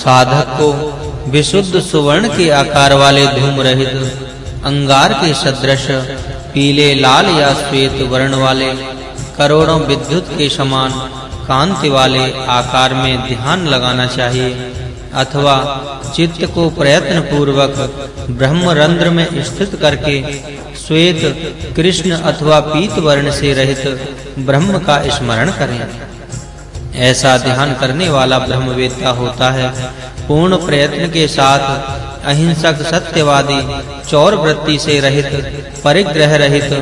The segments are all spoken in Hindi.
साधक को विशुद्ध सुवर्ण के आकार वाले धूम रहित अंगार के सदृश, पीले, लाल या श्वेत वर्ण वाले करोड़ों विद्युत के समान कांति वाले आकार में ध्यान लगाना चाहिए, अथवा चित्त को प्रयत्न पूर्वक ब्रह्म रंध्र में स्थित करके श्वेत, कृष्ण अथवा पीत वर्ण से रहित ब्रह्म का स्मरण करें। ऐसा ध्यान करने वाला ब्रह्मवेत्ता होता है। पूर्ण प्रयत्न के साथ अहिंसक सत्यवादी चौर वृत्ति से रहित, परिग्रह रहित,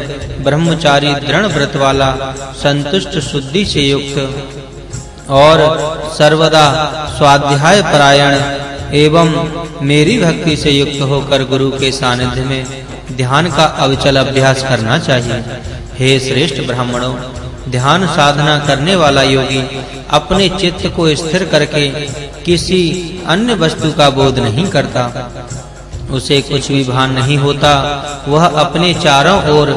ब्रह्मचारी दृढ़ व्रत वाला, संतुष्ट शुद्धि से युक्त और सर्वदा स्वाध्याय परायण एवं मेरी भक्ति से युक्त होकर गुरु के सानिध्य में ध्यान का अविचल अभ्यास करना चाहिए। हे श्रेष्ठ ब्राह्मणों ध्यान साधना करने वाला योगी अपने चित्त को स्थिर करके किसी अन्य वस्तु का बोध नहीं करता। उसे कुछ भी भान नहीं होता, वह अपने चारों ओर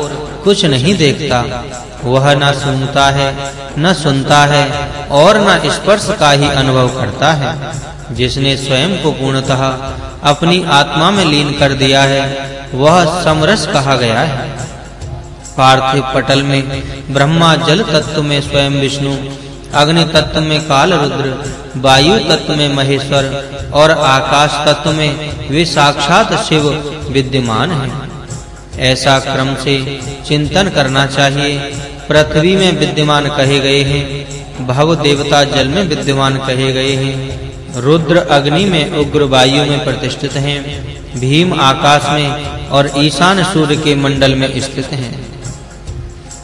कुछ नहीं देखता। वह न सुनता है, न सुनता है और न स्पर्श का ही अनुभव करता है। जिसने स्वयं को पूर्णतः अपनी आत्मा में लीन कर दिया है, वह समरस कहा गया है। पार्थिव पटल में ब्रह्मा जल तत्व में स्वयं विष्णु, अग्नि तत्व में काल रुद्र वायु तत्व में महेश्वर और आकाश तत्व में वे साक्षात शिव विद्यमान हैं। ऐसा क्रम से चिंतन करना चाहिए। पृथ्वी में विद्यमान कहे गए हैं, भव देवता जल में विद्यमान कहे गए हैं। रुद्र अग्नि में उग्र वायु में प्रतिष्ठित हैं, भीम आकाश में और ईशान सूर्य के मंडल में स्थित हैं।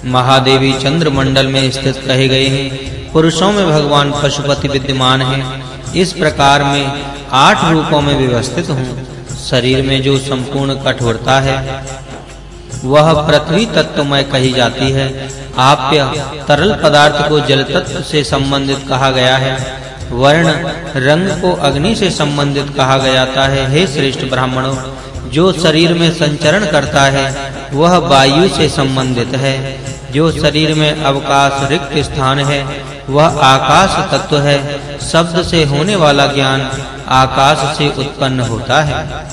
महादेवी चंद्र मंडल में स्थित कहे गए हैं। पुरुषों में भगवान पशुपति विद्यमान हैं। इस प्रकार में आठ रूपों में व्यवस्थित हूँ। शरीर में जो संपूर्ण कठोरता है, वह पृथ्वी तत्व में कही जाती है। आप्य तरल पदार्थ को जल तत्व से संबंधित कहा गया है। वर्ण रंग को अग्नि से संबंधित कहा जाता है। हे श्रेष्ठ ब्राह्मणों, जो शरीर में संचरण करता है वह वायु से संबंधित है, जो शरीर में अवकाश रिक्त स्थान है, वह आकाश तत्व है, शब्द से होने वाला ज्ञान आकाश से उत्पन्न होता है।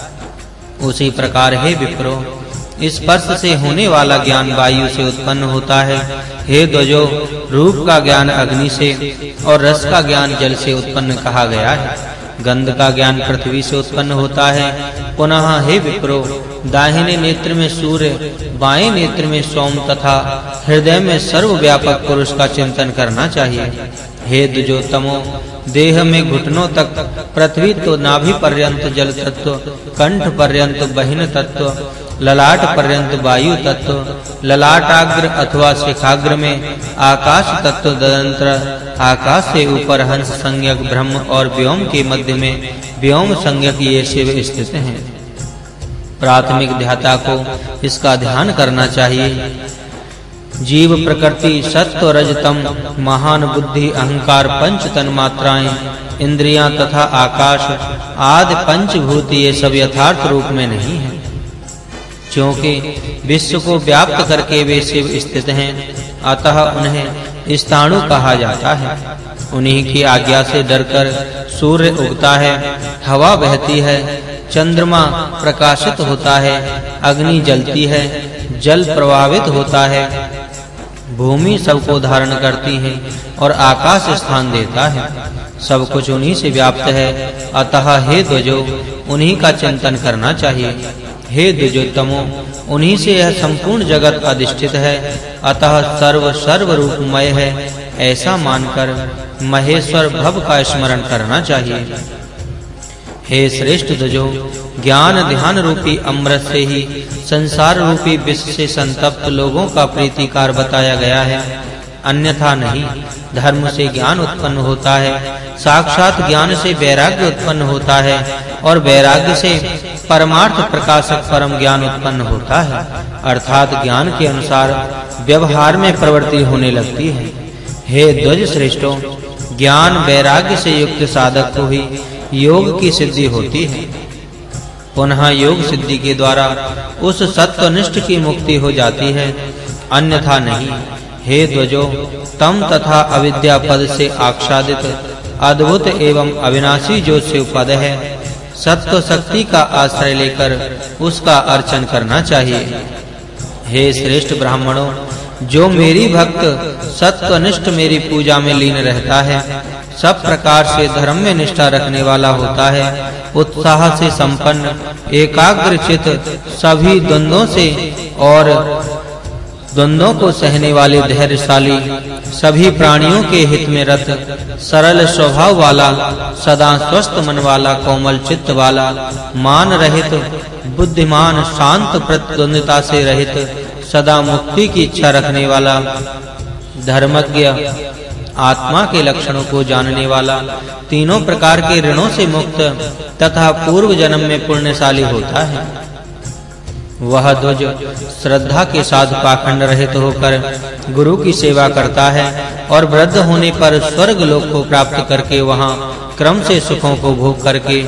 उसी प्रकार हे विप्रो स्पर्श से होने वाला ज्ञान वायु से उत्पन्न होता है। हे ध्वजो, रूप का ज्ञान अग्नि से और रस का ज्ञान जल से उत्पन्न कहा गया है। गंध का ज्ञान पृथ्वी से उत्पन्न होता है। पुनः हे विप्रो, दाहिने नेत्र में सूर्य, बाएँ नेत्र में सोम तथा हृदय में सर्वव्यापक पुरुष का चिंतन करना चाहिए। हे द्विजोतमो देह में घुटनों तक, पृथ्वी तो नाभि पर्यंत जल तत्व, कंठ पर्यंत बहिन तत्व, ललाट पर्यंत वायु तत्व, ललाटाग्र अथवा शिखाग्र में आकाश तत्व ददंतर आकाश से ऊपर हंस संज्ञक ब्रह्म और व्योम के मध्य में व्योम संज्ञक ये शिव स्थित हैं। प्राथमिक ध्याता को इसका ध्यान करना चाहिए। जीव प्रकृति सत्व रजतम, महान बुद्धि अहंकार पंच तन मात्राएँ इंद्रियाँ तथा आकाश आदि पंचभूत ये सब यथार्थ रूप में नहीं है। क्योंकि विश्व को व्याप्त करके वे शिव स्थित हैं, अतः उन्हें स्थाणु कहा जाता है। उन्हीं की आज्ञा से डरकर सूर्य उगता है, हवा बहती है, चंद्रमा प्रकाशित होता है, अग्नि जलती है, जल प्रवाहित होता है भूमि सबको धारण करती है और आकाश स्थान देता है। सब कुछ उन्हीं से व्याप्त है। अतः हे द्वजो, उन्हीं का चिंतन करना चाहिए। हे द्विजोत्तमो, उन्हीं से यह संपूर्ण जगत अधिष्ठित है। अतः सर्व सर्व रूपमय है। ऐसा मानकर महेश्वर भव का स्मरण करना चाहिए। हे श्रेष्ठ ध्वजो ज्ञान ध्यान रूपी अमृत से ही संसार रूपी विष से संतप्त लोगों का प्रीतिकार बताया गया है। अन्यथा नहीं, धर्म से ज्ञान उत्पन्न होता है, साक्षात ज्ञान से वैराग्य उत्पन्न होता है और वैराग्य से परमार्थ प्रकाशक परम ज्ञान उत्पन्न होता है। अर्थात ज्ञान के अनुसार व्यवहार में प्रवृत्ति होने लगती है। हे ध्वज श्रेष्ठों, ज्ञान वैराग्य से युक्त साधक को ही योग की सिद्धि होती है। पुनः योग सिद्धि के द्वारा उस सत्वनिष्ठ की मुक्ति हो जाती है। अन्यथा नहीं। हे ध्वजो तम तथा अविद्या पद से आच्छादित, अद्भुत एवं अविनाशी जो शिव पद है सत्व शक्ति का आश्रय लेकर उसका अर्चन करना चाहिए। हे श्रेष्ठ ब्राह्मणों, जो मेरी भक्त सत्वनिष्ठ मेरी पूजा में लीन रहता है सब प्रकार से धर्म में निष्ठा रखने वाला होता है। उत्साह से संपन्न एकाग्र चित सभी द्वंद्वों से और द्वंद्वों को सहने वाले धैर्यशाली सभी प्राणियों के हित में रत, सरल स्वभाव वाला, सदा स्वस्थ मन वाला, कोमल चित्त वाला, मान रहित, बुद्धिमान, शांत प्रतिद्वंदिता से रहित, सदा मुक्ति की इच्छा रखने वाला धर्मज्ञ आत्मा के लक्षणों को जानने वाला, तीनों प्रकार के ऋणों से मुक्त तथा पूर्व जन्म में पुण्यशाली होता है। वह ध्वज श्रद्धा के साथ पाखंड रहित होकर गुरु की सेवा करता है और वृद्ध होने पर स्वर्ग लोक को प्राप्त करके वहाँ क्रम से सुखों को भोग करके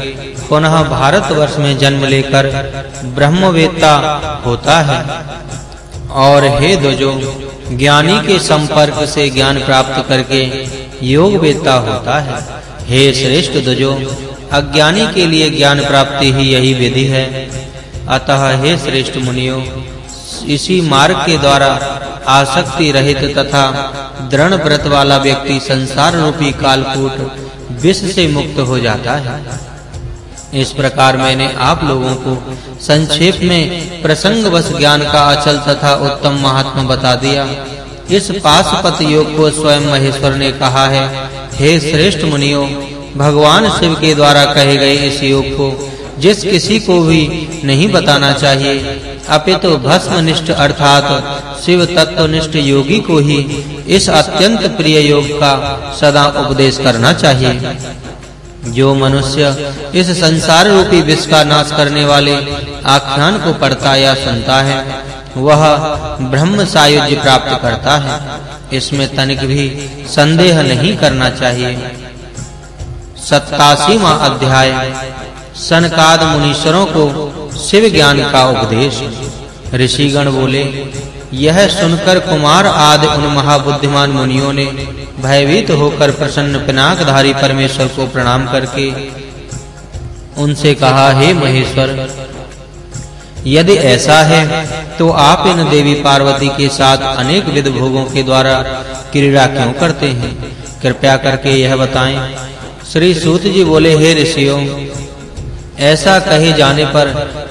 पुनः भारतवर्ष में जन्म लेकर ब्रह्मवेत्ता होता है। और हे ध्वजो, ज्ञानी के संपर्क से ज्ञान प्राप्त करके योग वेत्ता होता है। हे श्रेष्ठ ध्वजो, अज्ञानी के लिए ज्ञान प्राप्ति ही यही विधि है। अतः हे श्रेष्ठ मुनियों, इसी मार्ग के द्वारा आसक्ति रहित तथा दृढ़ व्रत वाला व्यक्ति संसार रूपी कालकूट विष से मुक्त हो जाता है। इस प्रकार मैंने आप लोगों को संक्षेप में प्रसंगवश ज्ञान का अचल तथा उत्तम महात्मा बता दिया। इस पाशुपत योग को स्वयं महेश्वर ने कहा है, हे श्रेष्ठ मुनियों, भगवान शिव के द्वारा कहे गए इस योग को जिस किसी को भी नहीं बताना चाहिए, अपितु तो भस्मनिष्ठ अर्थात शिव तत्वनिष्ठ योगी को ही इस अत्यंत प्रिय योग का सदा उपदेश करना चाहिए। जो मनुष्य इस संसार रूपी विष का नाश करने वाले आख्यान को पढ़ता या सुनता है, वह ब्रह्म सायुज्य प्राप्त करता है। इसमें तनिक भी संदेह नहीं करना चाहिए। 87वां अध्याय, सनकाद मुनीश्वरों को शिव ज्ञान का उपदेश। ऋषिगण बोले, यह सुनकर कुमार आदि उन महाबुद्धिमान मुनियों ने भयभीत होकर प्रसन्न पिनाकधारी परमेश्वर को प्रणाम करके उनसे कहा, हे महेश्वर, यदि ऐसा है तो आप इन देवी पार्वती के साथ अनेक विध भोगों के द्वारा क्रीड़ा क्यों करते हैं? कृपया करके यह बताएँ। श्री सूत जी बोले, हे ऋषियों, ऐसा कहे जाने पर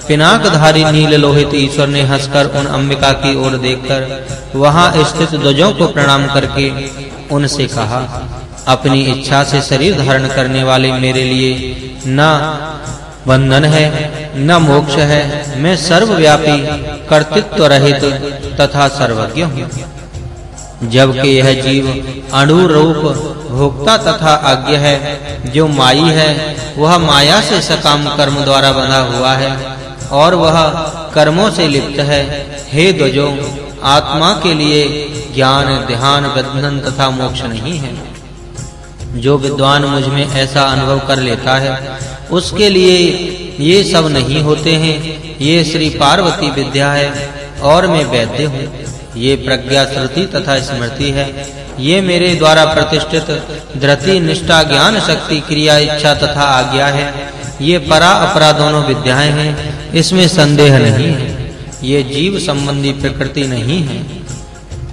पिनाकधारी नील लोहित ईश्वर ने हंसकर उन अंबिका की ओर देखकर वहाँ स्थित ध्वजों को प्रणाम करके उनसे कहा, अपनी इच्छा से शरीर धारण करने वाले मेरे लिए न बंधन है, न मोक्ष है, मैं सर्वव्यापी कर्तृत्व रहित तथा सर्वज्ञ हूँ। जबकि यह जीव अणु रूप भोक्ता तथा आज्ञ है, जो माई है, वह माया से सकाम कर्म द्वारा बंधा हुआ है, और वह कर्मों से लिप्त है। हे द्वजो, आत्मा के लिए ज्ञान, ध्यान बंधन तथा मोक्ष नहीं है। जो विद्वान मुझमें ऐसा अनुभव कर लेता है, उसके लिए ये सब नहीं होते हैं। ये श्री पार्वती विद्या है, और मैं वैद्य हूँ। ये प्रज्ञा श्रुति तथा स्मृति है। ये मेरे द्वारा प्रतिष्ठित धृति निष्ठा, ज्ञान, शक्ति, क्रिया, इच्छा तथा आज्ञा है। ये परा अपरा दोनों विद्याएँ हैं। इसमें संदेह नहीं है। ये जीव संबंधी प्रकृति नहीं है।